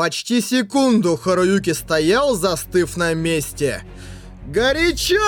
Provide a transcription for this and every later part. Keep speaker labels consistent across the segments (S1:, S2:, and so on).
S1: Почти секунду Харуюки стоял, застыв на месте. «Горячо!»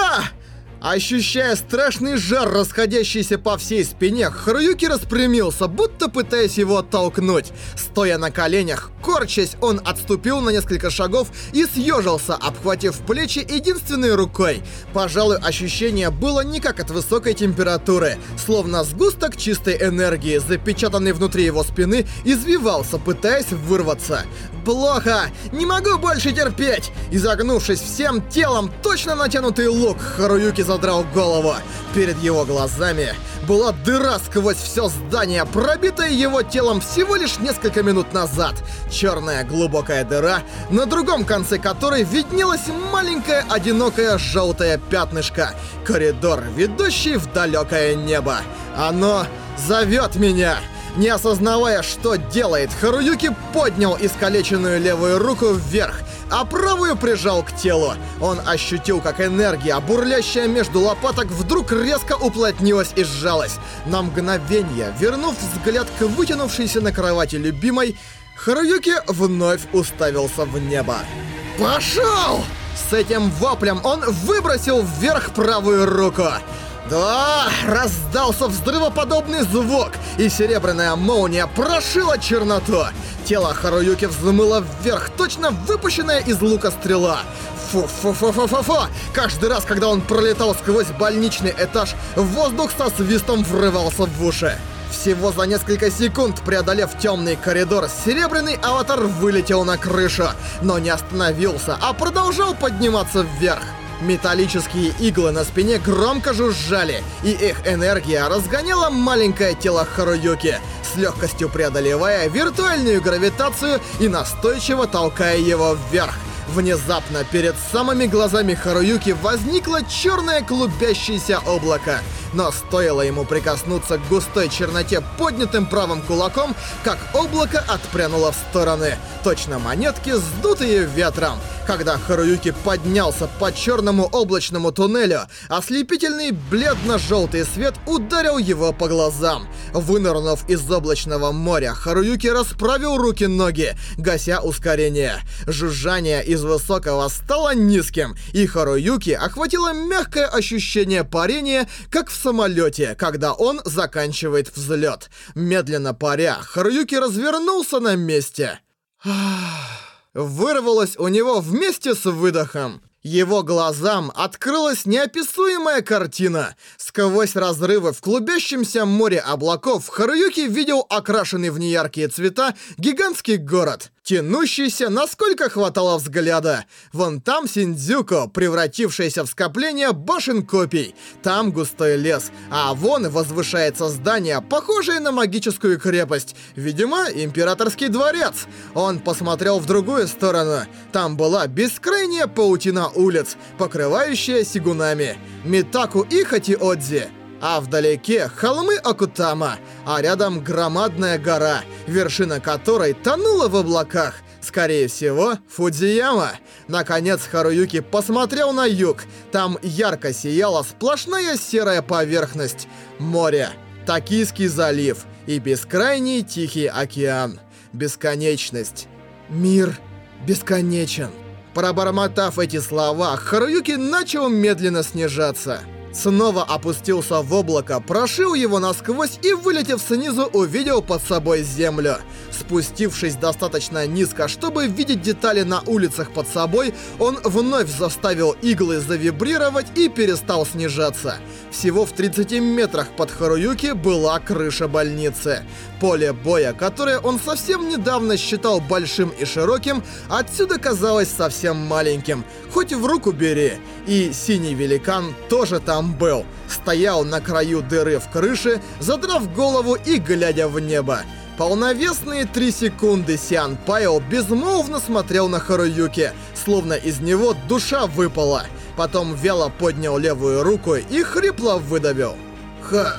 S1: Ощущая страшный жар, расходящийся по всей спине, Харуюки распрямился, будто пытаясь его оттолкнуть. Стоя на коленях, корчась, он отступил на несколько шагов и съежился, обхватив плечи единственной рукой. Пожалуй, ощущение было не как от высокой температуры, словно сгусток чистой энергии, запечатанный внутри его спины, извивался, пытаясь вырваться. «Плохо! Не могу больше терпеть!» Изогнувшись всем телом, точно натянутый лук, Харуюки задрал голову. Перед его глазами была дыра сквозь все здание, пробитая его телом всего лишь несколько минут назад. Черная глубокая дыра, на другом конце которой виднелось маленькое одинокое желтое пятнышко. Коридор, ведущий в далекое небо. Оно зовет меня. Не осознавая, что делает, Харуюки поднял искалеченную левую руку вверх, а правую прижал к телу. Он ощутил, как энергия, бурлящая между лопаток, вдруг резко уплотнилась и сжалась. На мгновение, вернув взгляд к вытянувшейся на кровати любимой, Харуюки вновь уставился в небо. «Пошел!» С этим воплем он выбросил вверх правую руку. Да, раздался взрывоподобный звук, и серебряная молния прошила черноту. Тело Харуюки взмыло вверх, точно выпущенная из лука стрела. Фу-фу-фу-фу-фу-фу! Каждый раз, когда он пролетал сквозь больничный этаж, воздух со свистом врывался в уши. Всего за несколько секунд, преодолев темный коридор, серебряный аватар вылетел на крышу, но не остановился, а продолжал подниматься вверх. Металлические иглы на спине громко жужжали, и их энергия разгоняла маленькое тело Харуюки, с легкостью преодолевая виртуальную гравитацию и настойчиво толкая его вверх. Внезапно перед самыми глазами Харуюки возникло черное клубящееся облако. Но стоило ему прикоснуться к густой черноте поднятым правым кулаком, как облако отпрянуло в стороны. Точно монетки, сдутые ветром. Когда Харуюки поднялся по черному облачному туннелю, ослепительный бледно-желтый свет ударил его по глазам. Вынырнув из облачного моря, Харуюки расправил руки-ноги, гася ускорение. Жужжание из высокого стало низким, и Харуюки охватило мягкое ощущение парения, как в самолете, когда он заканчивает взлет. Медленно паря, Харуюки развернулся на месте. Вырвалось у него вместе с выдохом. Его глазам открылась неописуемая картина. Сквозь разрывы в клубящемся море облаков Харуюки видел окрашенный в неяркие цвета гигантский город тянущийся, насколько хватало взгляда. Вон там Синдзюко, превратившееся в скопление башен копий. Там густой лес, а вон возвышается здание, похожее на магическую крепость. Видимо, императорский дворец. Он посмотрел в другую сторону. Там была бескрайняя паутина улиц, покрывающая сигунами. Митаку и Хатиодзи а вдалеке холмы Акутама, а рядом громадная гора, вершина которой тонула в облаках. Скорее всего, Фудзияма. Наконец Харуюки посмотрел на юг. Там ярко сияла сплошная серая поверхность. Море, Токийский залив и бескрайний Тихий океан. Бесконечность. Мир бесконечен. Пробормотав эти слова, Харуюки начал медленно снижаться. Снова опустился в облако, прошил его насквозь и, вылетев снизу, увидел под собой землю. Спустившись достаточно низко, чтобы видеть детали на улицах под собой, он вновь заставил иглы завибрировать и перестал снижаться. Всего в 30 метрах под Харуюки была крыша больницы. Поле боя, которое он совсем недавно считал большим и широким, отсюда казалось совсем маленьким, хоть в руку бери. И синий великан тоже там был, стоял на краю дыры в крыше, задрав голову и глядя в небо. Полновесные три секунды Сиан Пайо безмолвно смотрел на Харуюки, словно из него душа выпала. Потом вяло поднял левую руку и хрипло выдавил. «Ха...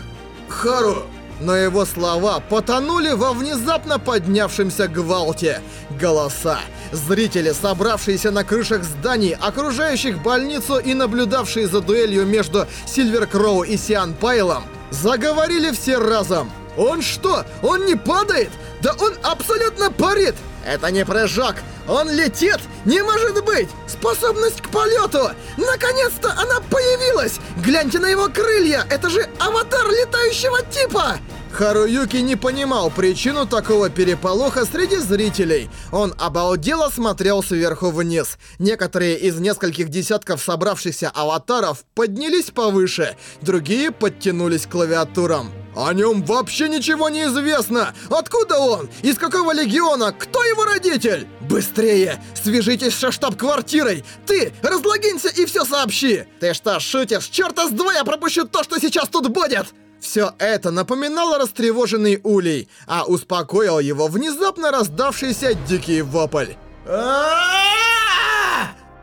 S1: Хару...» Но его слова потонули во внезапно поднявшемся гвалте. Голоса. Зрители, собравшиеся на крышах зданий, окружающих больницу и наблюдавшие за дуэлью между Сильвер Кроу и Сиан Пайлом, заговорили все разом. «Он что? Он не падает? Да он абсолютно парит! Это не прыжок! Он летит! Не может быть! Способность к полету! Наконец-то она появилась! Гляньте на его крылья! Это же аватар летающего типа! Харуюки не понимал причину такого переполоха среди зрителей. Он обалдело смотрел сверху вниз. Некоторые из нескольких десятков собравшихся аватаров поднялись повыше, другие подтянулись к клавиатурам. О нем вообще ничего не известно! Откуда он? Из какого легиона? Кто его родитель? Быстрее! Свяжитесь со штаб-квартирой! Ты, разлогинься и все сообщи! Ты что, шутишь? Черта с два я пропущу то, что сейчас тут будет! Все это напоминало растревоженный улей, а успокоил его внезапно раздавшийся дикий вопль.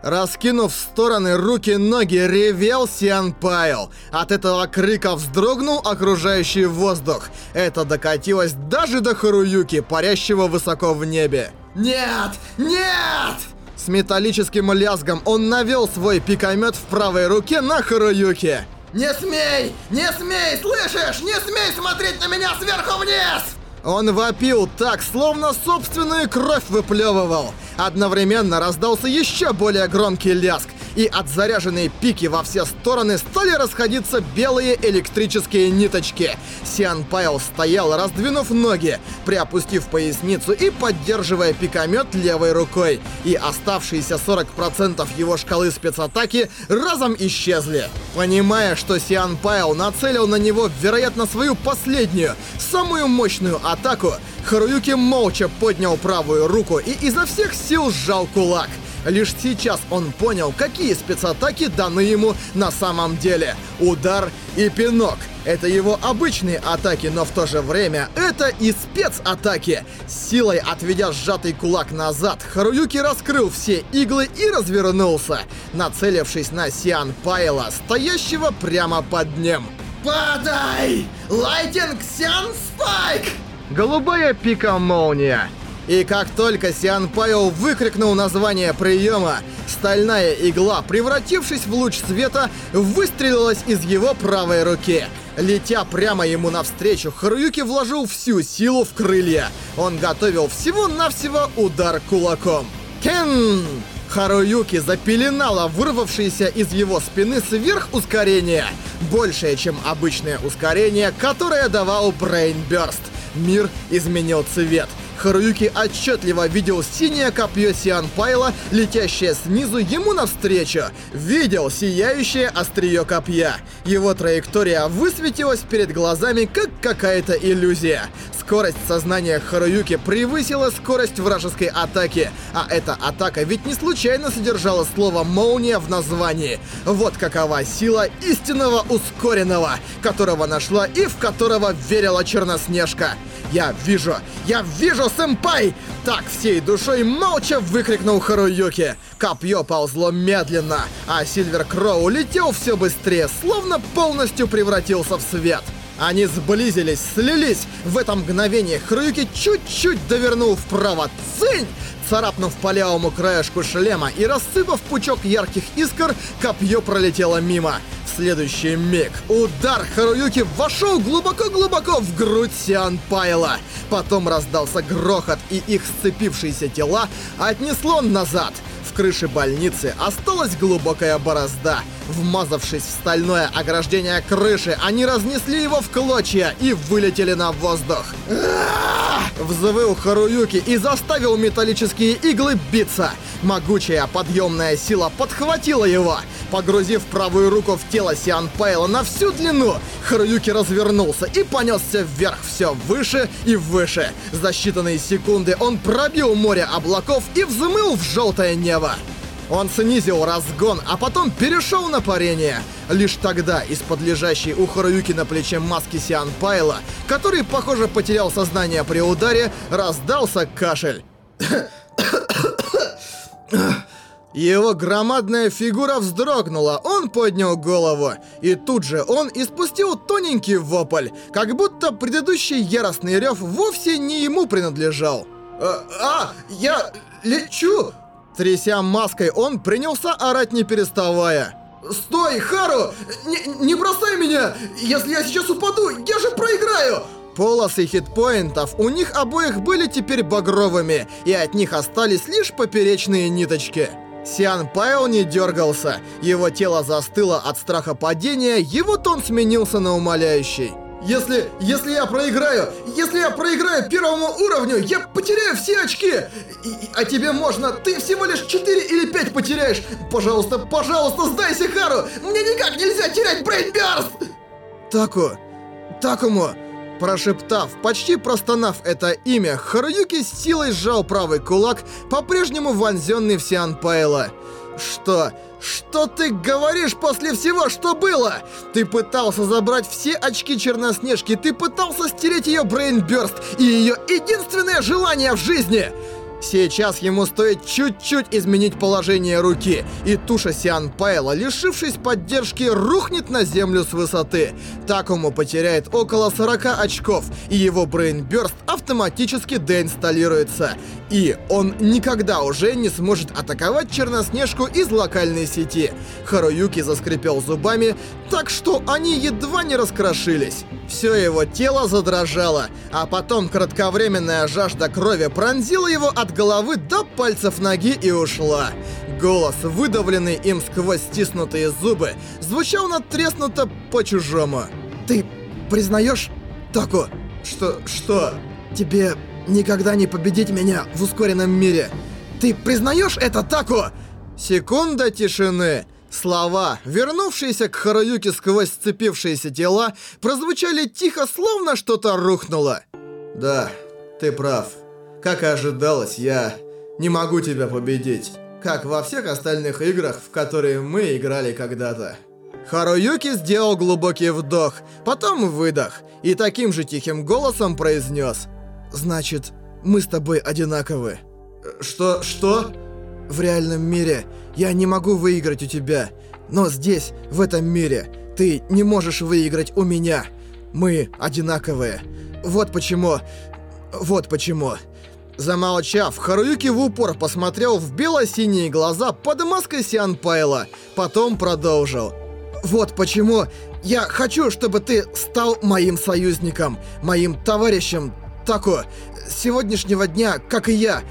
S1: Раскинув в стороны руки-ноги, ревел Сиан Пайл. От этого крика вздрогнул окружающий воздух. Это докатилось даже до Харуюки, парящего высоко в небе. «Нет! Нет!» С металлическим лязгом он навел свой пикомет в правой руке на Харуюке. «Не смей! Не смей! Слышишь? Не смей смотреть на меня сверху вниз!» Он вопил так, словно собственную кровь выплевывал. Одновременно раздался еще более громкий ляск, и от заряженной пики во все стороны стали расходиться белые электрические ниточки. Сиан Пайл стоял, раздвинув ноги, приопустив поясницу и поддерживая пикомет левой рукой. И оставшиеся 40% его шкалы спецатаки разом исчезли. Понимая, что Сиан Пайл нацелил на него, вероятно, свою последнюю, самую мощную атаку, Харуюки молча поднял правую руку и изо всех сил сжал кулак. Лишь сейчас он понял, какие спецатаки даны ему на самом деле. Удар и пинок. Это его обычные атаки, но в то же время это и спецатаки. Силой отведя сжатый кулак назад, Харуюки раскрыл все иглы и развернулся, нацелившись на Сиан Пайла, стоящего прямо под ним. «Падай! Лайтинг Сиан Спайк!» Голубая пика молния. И как только Сиан Пайо выкрикнул название приема, стальная игла, превратившись в луч света, выстрелилась из его правой руки. Летя прямо ему навстречу, Харуюки вложил всю силу в крылья. Он готовил всего-навсего удар кулаком. Кен! Харуюки запеленала вырвавшееся из его спины сверхускорение. Большее, чем обычное ускорение, которое давал Брейнберст. Мир изменил цвет. Харуюки отчетливо видел синее копье Сиан Пайла, летящее снизу ему навстречу. Видел сияющее острие копья. Его траектория высветилась перед глазами, как какая-то иллюзия. Скорость сознания Харуюки превысила скорость вражеской атаки, а эта атака ведь не случайно содержала слово «молния» в названии. Вот какова сила истинного ускоренного, которого нашла и в которого верила Черноснежка. «Я вижу! Я вижу, сэмпай!» Так всей душой молча выкрикнул Харуюки. Копье ползло медленно, а Сильвер Кроу летел все быстрее, словно полностью превратился в свет. Они сблизились, слились. В это мгновение Харуюки чуть-чуть довернул вправо. Цинь! Царапнув по левому краешку шлема и рассыпав пучок ярких искр, копье пролетело мимо. Следующий миг удар Харуюки вошел глубоко-глубоко в грудь Сиан Пайла. Потом раздался грохот, и их сцепившиеся тела отнесло назад. В крыше больницы осталась глубокая борозда. Вмазавшись в стальное ограждение крыши, они разнесли его в клочья и вылетели на воздух. Взвыл Харуюки и заставил металлические иглы биться. Могучая подъемная сила подхватила его. Погрузив правую руку в тело Сиан Пайла на всю длину, Харуюки развернулся и понесся вверх все выше и выше. За считанные секунды он пробил море облаков и взмыл в желтое небо. Он снизил разгон, а потом перешел на парение. Лишь тогда из-под лежащей у Харуюки на плече маски Сиан Пайла, который, похоже, потерял сознание при ударе, раздался кашель. Его громадная фигура вздрогнула, он поднял голову, и тут же он испустил тоненький вопль, как будто предыдущий яростный рев вовсе не ему принадлежал. «А, а я лечу!» Тряся маской, он принялся орать не переставая. «Стой, Хару! Не, не бросай меня! Если я сейчас упаду, я же проиграю!» Полосы хитпоинтов у них обоих были теперь багровыми, и от них остались лишь поперечные ниточки. Сиан Пайл не дергался, его тело застыло от страха падения, его тон сменился на умоляющий. Если, если я проиграю, если я проиграю первому уровню, я потеряю все очки. И, а тебе можно, ты всего лишь 4 или 5 потеряешь. Пожалуйста, пожалуйста, сдайся, Хару. Мне никак нельзя терять Брейнберст. Таку, Такому, прошептав, почти простонав это имя, Харуюки с силой сжал правый кулак, по-прежнему вонзенный в Сиан Пайла. Что? Что ты говоришь после всего, что было? Ты пытался забрать все очки Черноснежки, ты пытался стереть ее брейнберст и ее единственное желание в жизни! Сейчас ему стоит чуть-чуть изменить положение руки, и туша Сиан Пайла, лишившись поддержки, рухнет на землю с высоты. Такуму потеряет около 40 очков, и его брейнберст автоматически деинсталируется. И он никогда уже не сможет атаковать Черноснежку из локальной сети. Харуюки заскрипел зубами, так что они едва не раскрошились. Все его тело задрожало, а потом кратковременная жажда крови пронзила его от головы до пальцев ноги и ушла. Голос, выдавленный им сквозь стиснутые зубы, звучал надтреснуто по-чужому. «Ты признаешь, Таку?» «Что? Что?» «Тебе никогда не победить меня в ускоренном мире. Ты признаешь это, Таку?» Секунда тишины. Слова, вернувшиеся к Харуюке сквозь сцепившиеся тела, прозвучали тихо, словно что-то рухнуло. «Да, ты прав. Как и ожидалось, я не могу тебя победить, как во всех остальных играх, в которые мы играли когда-то». Харуюки сделал глубокий вдох, потом выдох, и таким же тихим голосом произнес «Значит, мы с тобой одинаковы». «Что? Что?» «В реальном мире я не могу выиграть у тебя, но здесь, в этом мире, ты не можешь выиграть у меня. Мы одинаковые. Вот почему... Вот почему...» Замолчав, Харуюки в упор посмотрел в бело-синие глаза под маской Сиан Пайла, потом продолжил. «Вот почему я хочу, чтобы ты стал моим союзником, моим товарищем, Таку, с сегодняшнего дня, как и я,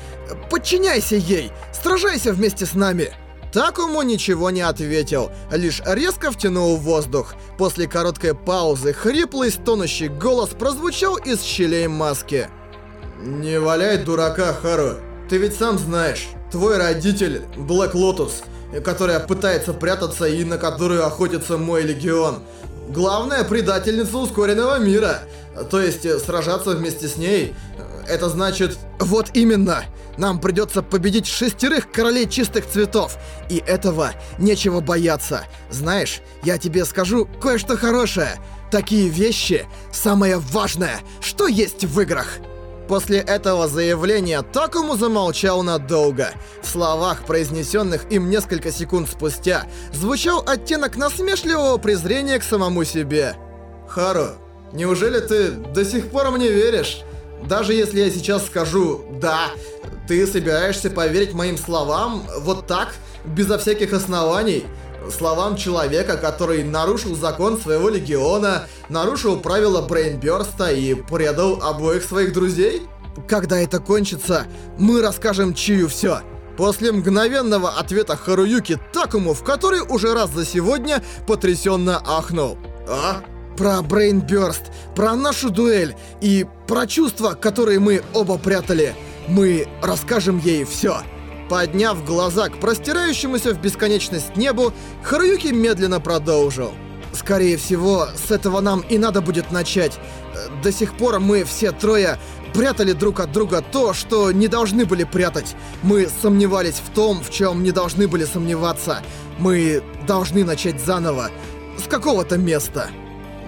S1: подчиняйся ей, сражайся вместе с нами!» Такуму ничего не ответил, лишь резко втянул воздух. После короткой паузы хриплый стонущий голос прозвучал из щелей маски. «Не валяй дурака, Хару. Ты ведь сам знаешь, твой родитель Блэк Лотус, которая пытается прятаться и на которую охотится мой легион. Главная предательница ускоренного мира. То есть э, сражаться вместе с ней, это значит... Вот именно! Нам придется победить шестерых королей чистых цветов. И этого нечего бояться. Знаешь, я тебе скажу кое-что хорошее. Такие вещи — самое важное, что есть в играх. После этого заявления Такому замолчал надолго. В словах, произнесенных им несколько секунд спустя, звучал оттенок насмешливого презрения к самому себе. «Хару, неужели ты до сих пор мне веришь? Даже если я сейчас скажу «да», ты собираешься поверить моим словам вот так, безо всяких оснований?» Словам человека, который нарушил закон своего легиона, нарушил правила Брейнберста и предал обоих своих друзей? Когда это кончится, мы расскажем Чию все. После мгновенного ответа Харуюки Такому, в который уже раз за сегодня потрясенно ахнул. А? Про Брейнберст, про нашу дуэль и про чувства, которые мы оба прятали. Мы расскажем ей все. Подняв глаза к простирающемуся в бесконечность небу, Харуюки медленно продолжил. Скорее всего, с этого нам и надо будет начать. До сих пор мы все трое прятали друг от друга то, что не должны были прятать. Мы сомневались в том, в чем не должны были сомневаться. Мы должны начать заново. С какого-то места.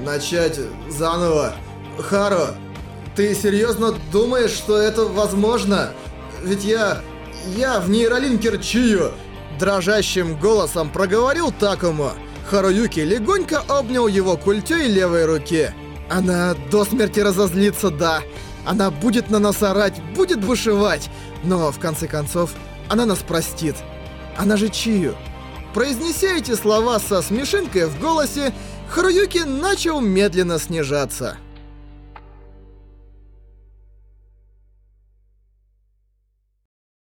S1: Начать заново? Харо, ты серьезно думаешь, что это возможно? Ведь я... Я в нейролинкер чию!» Дрожащим голосом проговорил Такому. Харуюки легонько обнял его культей левой руки. Она до смерти разозлится, да. Она будет на нас орать, будет бушевать. Но, в конце концов, она нас простит. Она же Чию. Произнеся эти слова со смешинкой в голосе, Харуюки начал медленно снижаться.